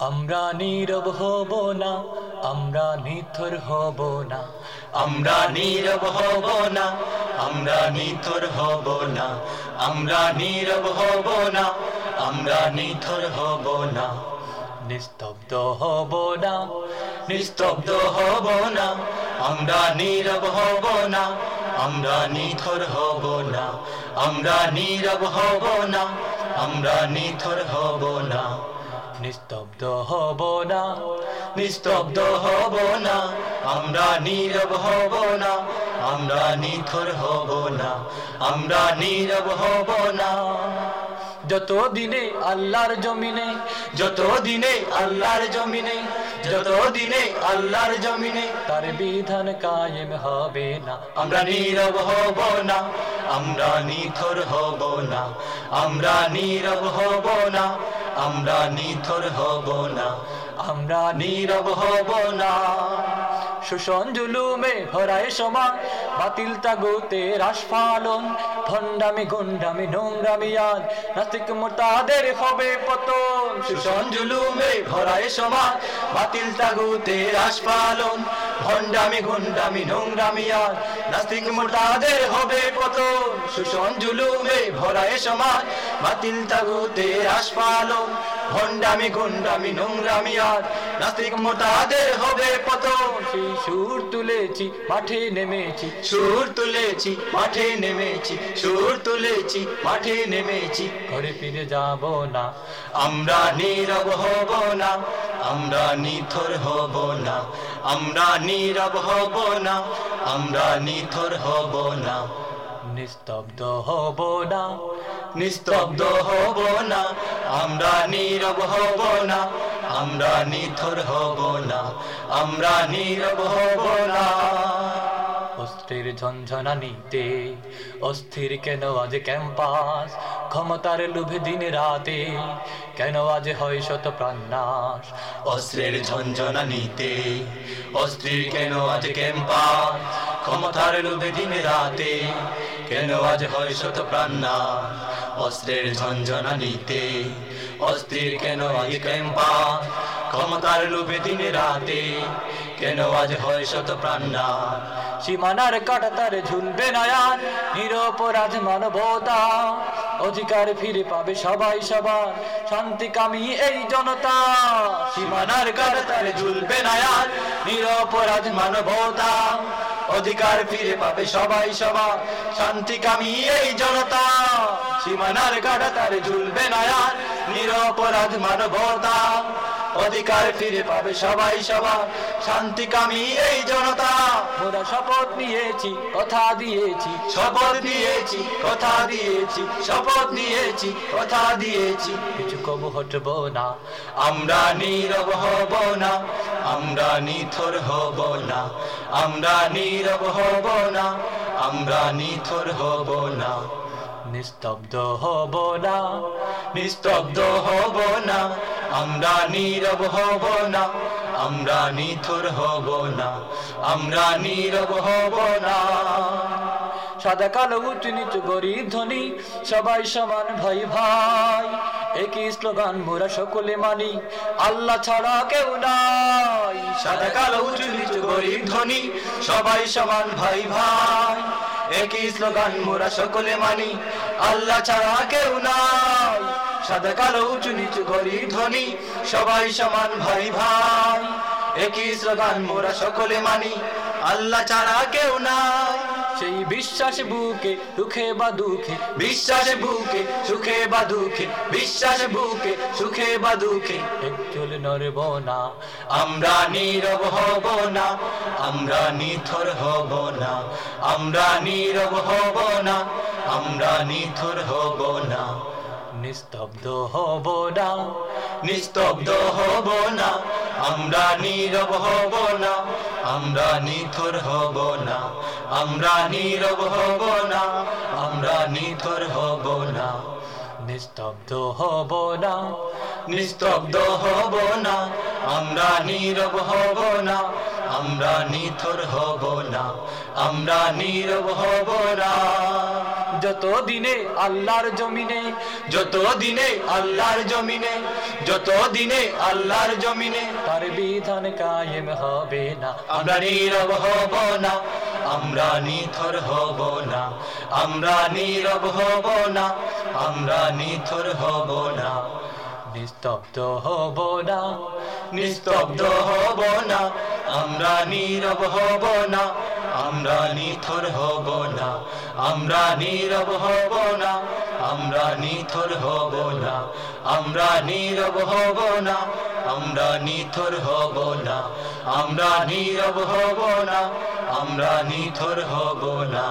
আমরা নীরব হব না, আমরা নিথর হব না। আমরা নীরব হব না, আমরা নিথর হব না। আমরা নীরব হব না, আমরা নিথর হব না। নিস্তব্ধ হব না, নিস্তব্ধ হব না। আমরা নীরব হব না, আমরা নিথর হব না। আমরা নীরব হব না, আমরা নিথর হব না। নিস্তব্ধ হব না, নিস্তব্ধ হব না, আমরা নীরব হব না, আমরা নিথর হব না, আমরা নীরব হব না। যত দিনে আল্লাহর জমিনে, যত দিনে আল্লাহর জমিনে, যত দিনে আল্লাহর জমিনে তার বিধান কায়েম হবে না। আমরা নীরব হব না, আমরা নিথর হব না, আমরা নীরব হব না আমরা নিথর হব না, আমরা নীরব হব না। শোষণ জুলুমে হরায় সমান বাতিল তাগুতে রাস ফালন ভণ্ডামি গুন্ডামি, নোংরামি আজ নাস্তিক মোতাদের হবে পতন। শোষণ জুলুমে ভরায় সমাজ, বাতিল তাগুতে রাস পালন। ভণ্ডামি গুন্ডামি, নোংরামি আর নাস্তিক মোটাদের হবে পতন। শোষণ জুলুমে ভরায় সমাজ বাতিল তাগুতে রাস পালন ভণ্ডামি গুন্ডামি নোংরামি আর নাস্তিক মোটাদের হবে পতন। সুর তুলেছি, মাঠে নেমেছি, সুর তুলেছি, মাঠে নেমেছি, সুর তুলেছি, মাঠে নেমেছি। ঘরে ফিরে যাব না, আমরা নীরব হব না, আমরা নিথর হব না, আমরা নীরব হব না, আমরা নিথর হব না, নিস্তব্ধ হব না। নিস্তব্ধ হব না, আমরা নীরব হব না, আমরা নিথর হব না, আমরা নীরব হব না। অস্থির ঝঞ্ঝনা নিতে, অস্থির কেন আজ ক্যাম্পাস? ক্ষমতার লোভে দিন রাতে, কেন আজ হয় শত প্রাণনাশ? অস্ত্রের ঝঞ্ঝনা নিতে অস্ত্রীর কেন আজ ক্যাম্পা ক্ষমতার লোভে দিনে রাতে। কেন আজ হয় শত প্রাণনা অস্ত্রের ঝঞ্ঝনা নিতে। অস্ত্রীর কেন আজ ক্যাম্পা ক্ষমতার লোভে দিনে রাতে। কেন আজ হয় শত প্রাণনা সীমানার কাটা তারে ঝুলবে নয়ান, নিরপরাধ মানবতা। অধিকার ফিরে পাবে সবাই সবার শান্তিকামী এই জনতা। সীমানার কাটাতারে ঝুলবে না আর নিরপরাধ মানবতা। অধিকার ফিরে পাবে সবাই সবার। শান্তিকামী এই জনতা, সীমানার কাটা তার ঝুলবে না নিরপরাধ মানবতা। অধিকার ফিরে পাবে সবাই সবার। শান্তিকামী এই জনতা। মোরা শপথ নিয়েছি কথা দিয়েছি। শপথ দিয়েছি কথা দিয়েছি শপথ নিয়েছি কথা দিয়েছি। কিছু কবু হটব না। আমরা নীরব হব না। আমরা নিথর হব না। আমরা নীরব হব না। আমরা নিথর হব না। নিস্তব্ধ হব না। নিস্তব্ধ হব না। আমরা নীরব হব না, আমরা নিথর হব না, আমরা নীরব হব না। সাদা কালো, উঁচু নিচু, গরিব, ধনী, সবাই সমান, ভাই ভাই। একই স্লোগান মোরা সকলে মানি, আল্লাহ ছাড়া কেউ নাই। সাদা কালো, উঁচু নিচু, গরিব, ধনী, সবাই সমান, ভাই ভাই। একই স্লোগান, মোরা সকলে মানি। আল্লাহ ছাড়া কেউ নাই। সাদা, কালো, উঁচু, নিচু, গরিব, ধনী, সবাই সমান ভাই ভাই। একই স্লোগান, মোরা সকলে মানি। আল্লাহ ছাড়া কেউ নাই। সেই বিশ্বাস বুকে, সুখে বা দুঃখে, বিশ্বাস বুকে, সুখে বা দুঃখে, বিশ্বাস বুকে, সুখে বা দুঃখে। একচুল নড়ব না, আমরা নীরব হব না, আমরা নিথর হব না, আমরা নীরব হব না, আমরা নিথর হব না। নিস্তব্ধ হব না, নিস্তব্ধ হব না, আমরা নীরব হব না, আমরা নিথর হব না। আমরা নীরব হব না, আমরা নিথর হব না, নিস্তব্ধ হব না, নিস্তব্ধ হব না, আমরা নীরব হব না আমরা নিথর হব না, আমরা নীরব হব না। যত দিনে আল্লাহর জমিনে, যত দিনে আল্লাহর জমিনে, যত দিনে আল্লাহর জমিনে তার বিধান কায়েম হবে না। আমরা নীরব হব না, আমরা নিথর হব না, আমরা নীরব হব না, আমরা নিথর হব না। নিস্তব্ধ হব না, নিস্তব্ধ হব না আমরা নীরব হব না, আমরা নিথর হব না, আমরা নীরব হব না, আমরা নিথর হব না, আমরা নীরব হব না, আমরা নিথর হব না, আমরা নীরব হব না, আমরা নিথর হব না।